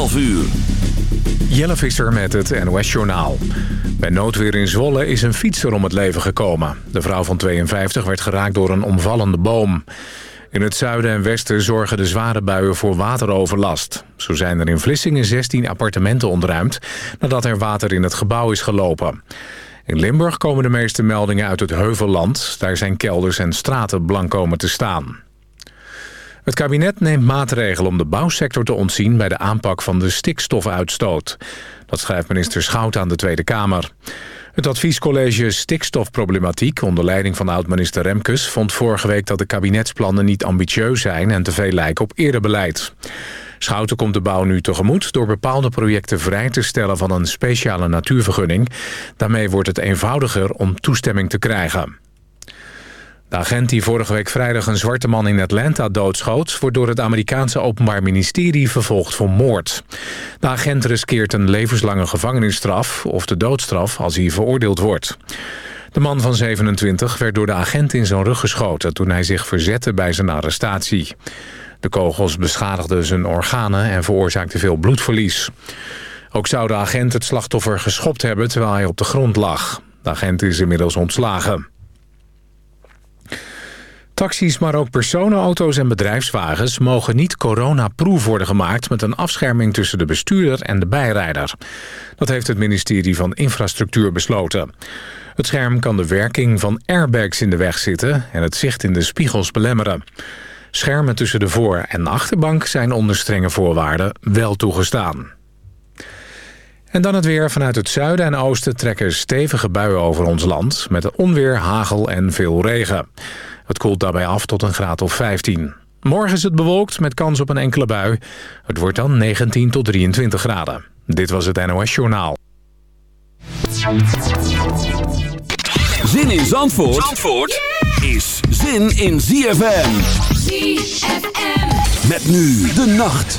12 uur. Jelle Visser met het NOS-journaal. Bij noodweer in Zwolle is een fietser om het leven gekomen. De vrouw van 52 werd geraakt door een omvallende boom. In het zuiden en westen zorgen de zware buien voor wateroverlast. Zo zijn er in Vlissingen 16 appartementen ontruimd... nadat er water in het gebouw is gelopen. In Limburg komen de meeste meldingen uit het Heuvelland. Daar zijn kelders en straten blank komen te staan. Het kabinet neemt maatregelen om de bouwsector te ontzien... bij de aanpak van de stikstofuitstoot. Dat schrijft minister Schout aan de Tweede Kamer. Het adviescollege Stikstofproblematiek... onder leiding van oud-minister Remkes... vond vorige week dat de kabinetsplannen niet ambitieus zijn... en te veel lijken op eerder beleid. Schouten komt de bouw nu tegemoet... door bepaalde projecten vrij te stellen van een speciale natuurvergunning. Daarmee wordt het eenvoudiger om toestemming te krijgen. De agent die vorige week vrijdag een zwarte man in Atlanta doodschoot... wordt door het Amerikaanse Openbaar Ministerie vervolgd voor moord. De agent riskeert een levenslange gevangenisstraf of de doodstraf als hij veroordeeld wordt. De man van 27 werd door de agent in zijn rug geschoten... toen hij zich verzette bij zijn arrestatie. De kogels beschadigden zijn organen en veroorzaakten veel bloedverlies. Ook zou de agent het slachtoffer geschopt hebben terwijl hij op de grond lag. De agent is inmiddels ontslagen. Taxis, maar ook personenauto's en bedrijfswagens... mogen niet coronaproof worden gemaakt... met een afscherming tussen de bestuurder en de bijrijder. Dat heeft het ministerie van Infrastructuur besloten. Het scherm kan de werking van airbags in de weg zitten... en het zicht in de spiegels belemmeren. Schermen tussen de voor- en achterbank zijn onder strenge voorwaarden wel toegestaan. En dan het weer. Vanuit het zuiden en oosten trekken stevige buien over ons land... met onweer, hagel en veel regen. Het koelt daarbij af tot een graad of 15. Morgen is het bewolkt met kans op een enkele bui. Het wordt dan 19 tot 23 graden. Dit was het NOS Journaal. Zin in Zandvoort, Zandvoort is zin in ZFM. ZFM. Met nu de nacht.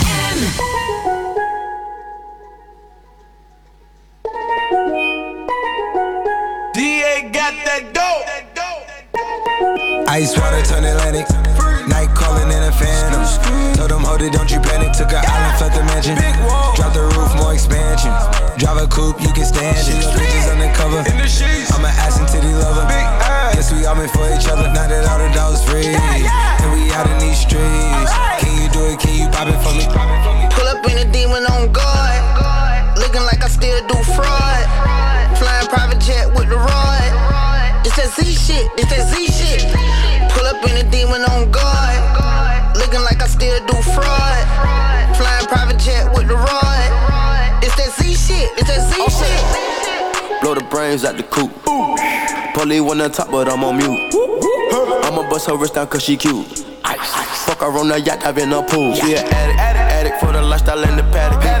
Brains out the coop. Polly on top, but I'm on mute. I'ma bust her wrist down cause she cute. Fuck her on the yacht, I've in a pool. She an addict, addict for the lifestyle and the paddock.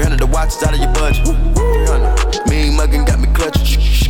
300 the watch is out of your budget. 300. Mean muggin' got me clutching.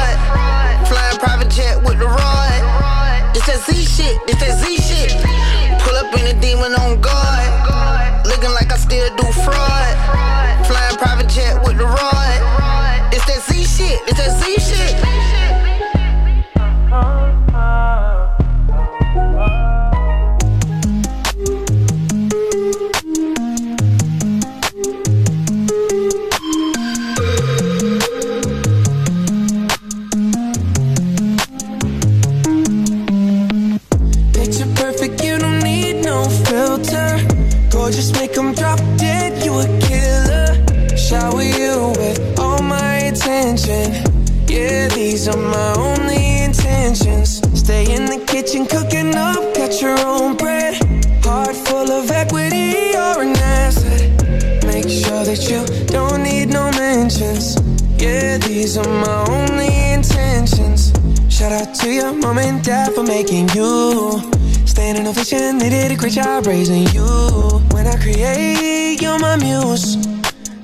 Do fraud. Flying private jet to your mom and dad for making you. Standing ovation, they did a great job raising you. When I create, you're my muse.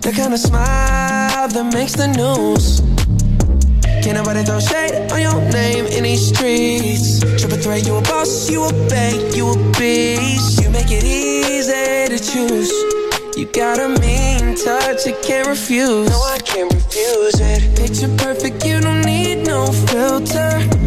The kind of smile that makes the news. Can't nobody throw shade on your name in these streets. Triple threat, you a boss, you a bank, you a beast. You make it easy to choose. You got a mean touch, I can't refuse. No, I can't refuse it. Picture perfect, you don't need no filter.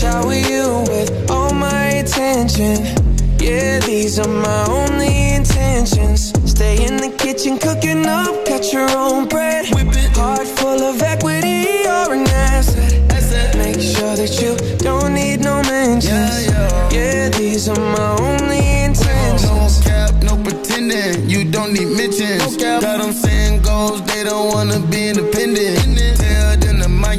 Shower you with all my attention. Yeah, these are my only intentions. Stay in the kitchen, cooking up, cut your own bread. Heart full of equity, you're an asset. Make sure that you don't need no mentions. Yeah, these are my only intentions. No cap, no pretending. You don't need mentions. Got them saying goals, they don't wanna be independent.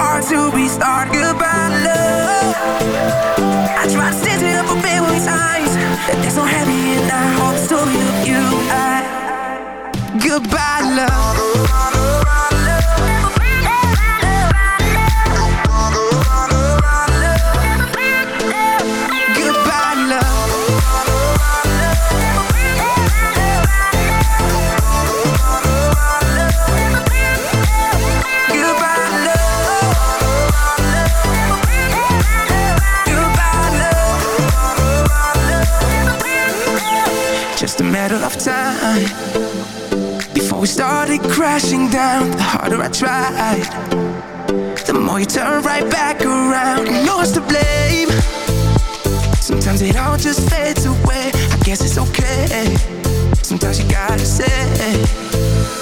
hard to restart. Goodbye, love. I tried to stand it up a billion times. There's no happy in that whole story of you. I, goodbye, love. Time before we started crashing down. The harder I tried, the more you turn right back around. And yours to blame. Sometimes it all just fades away. I guess it's okay. Sometimes you gotta say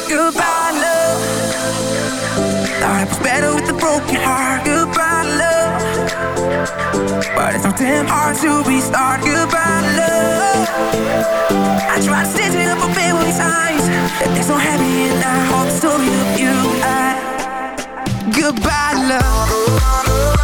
goodbye, love. I was better with a broken heart. But it's so damn hard to be restart. Goodbye, love. I tried to stitch it up a billion times. There's no happy in that whole story of you. I. Goodbye, love.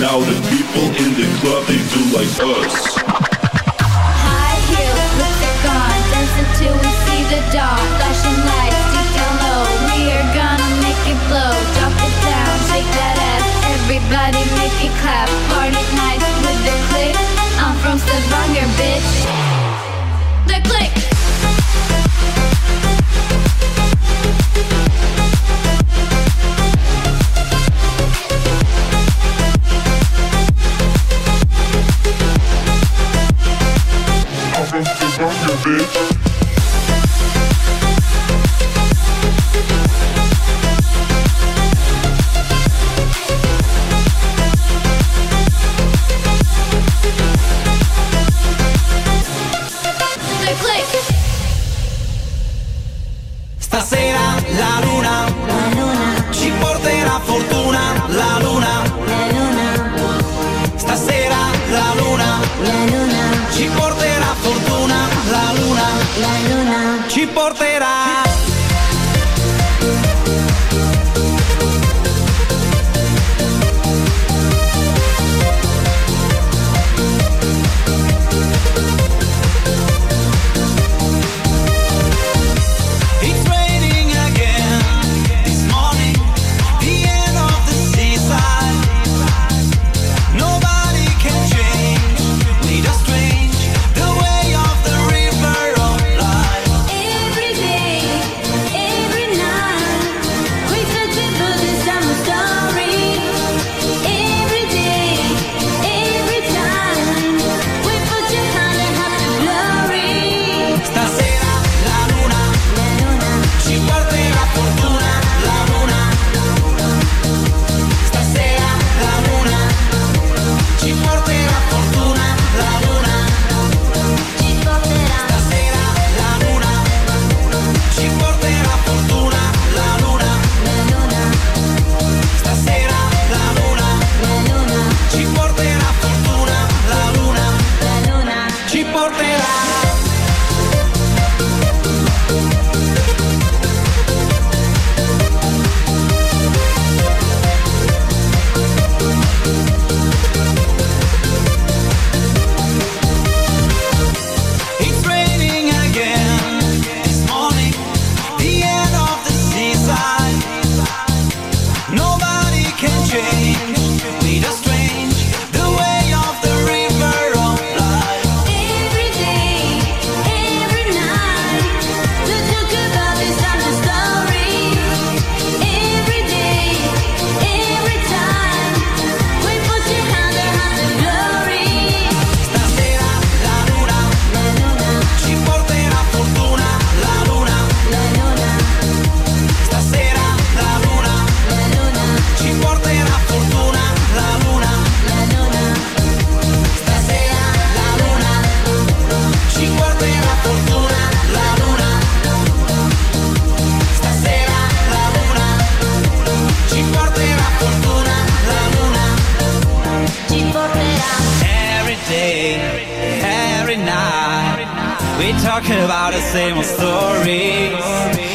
now the people in the club, they do like us. talking about the same old stories.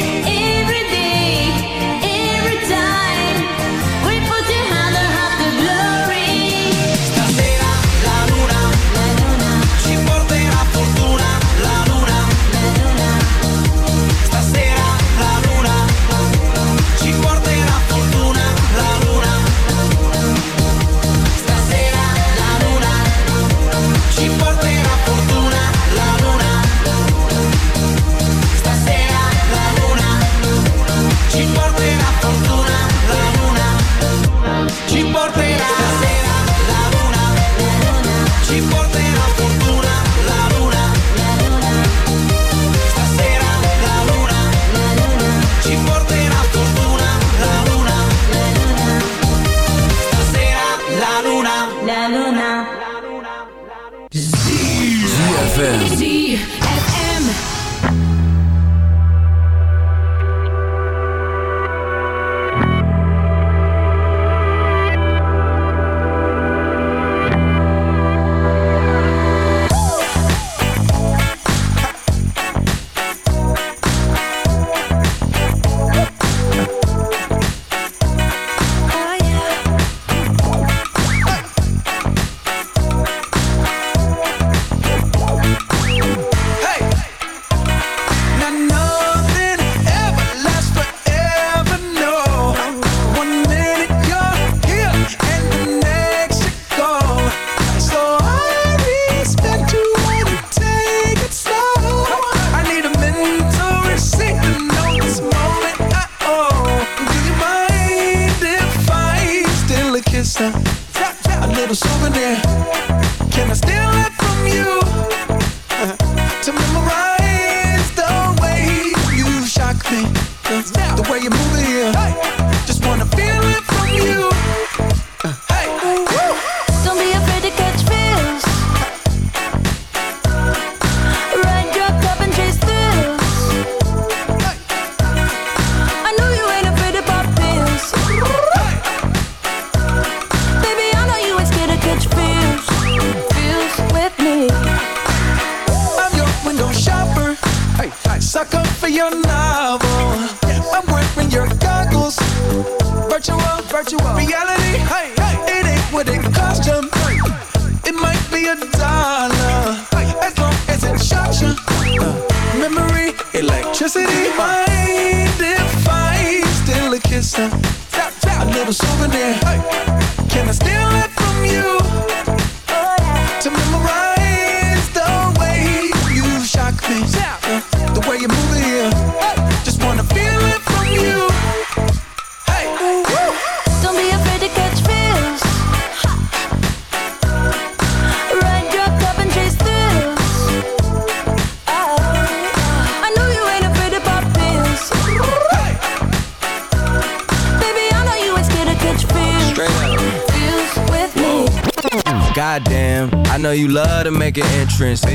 Entrance.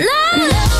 love. love.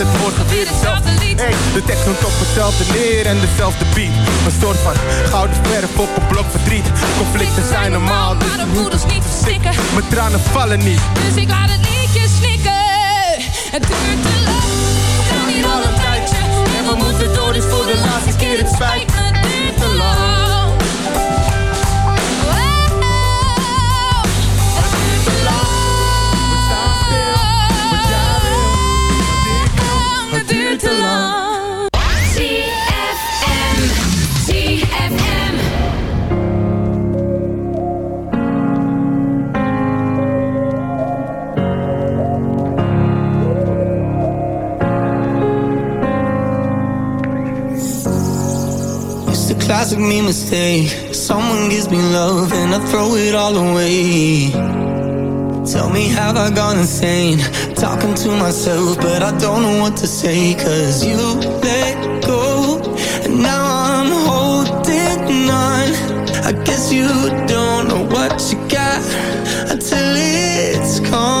het morgen weer hetzelfde lied. Hey, De tekst noemt op hetzelfde neer en dezelfde beat. Een soort van gouden verf op een blok verdriet. Conflicten zijn normaal, dus de moeders niet verstikken Mijn tranen vallen niet. Dus ik laat het liedje snikken. Het duurt te lang, we gaan hier al een tijdje. En we moeten door, dus voor de laatste keer het spijt me, duurt te lang classic me mistake. Someone gives me love and I throw it all away. Tell me, have I gone insane? Talking to myself, but I don't know what to say. Cause you let go, and now I'm holding on. I guess you don't know what you got until it's gone.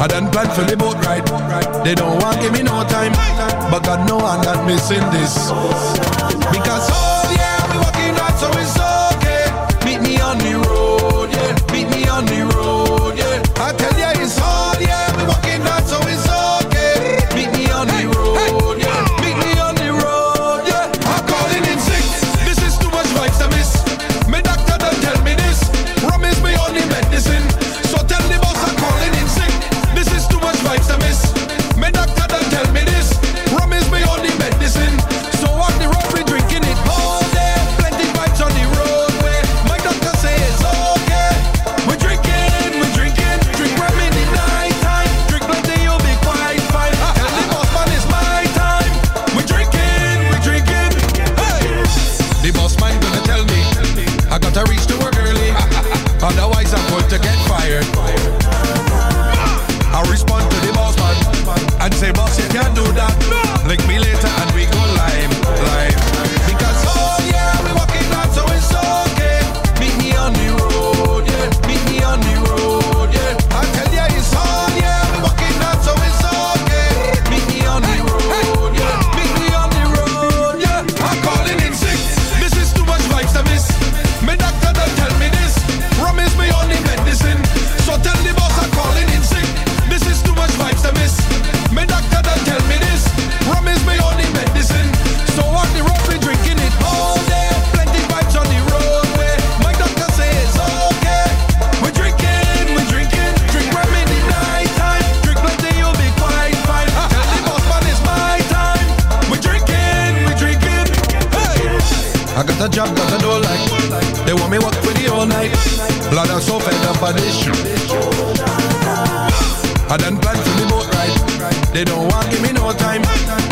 I done planned for the boat ride. They don't want give me no time, but God know I'm not missing this. Because oh yeah, we walking out, so it's okay. Meet me on the road. I got a job that I don't like They want me work for the all night. Blood and so fed up of this I done planned for the boat ride They don't want give me no time.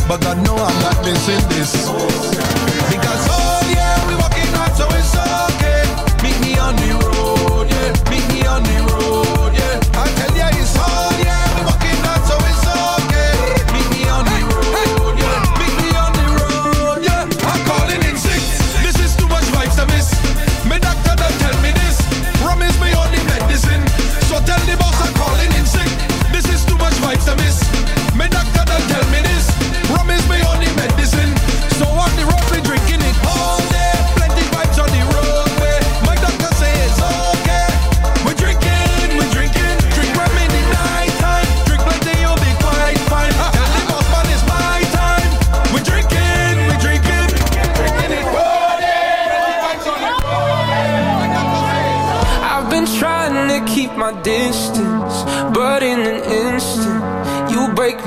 But I know I'm not missing this. Because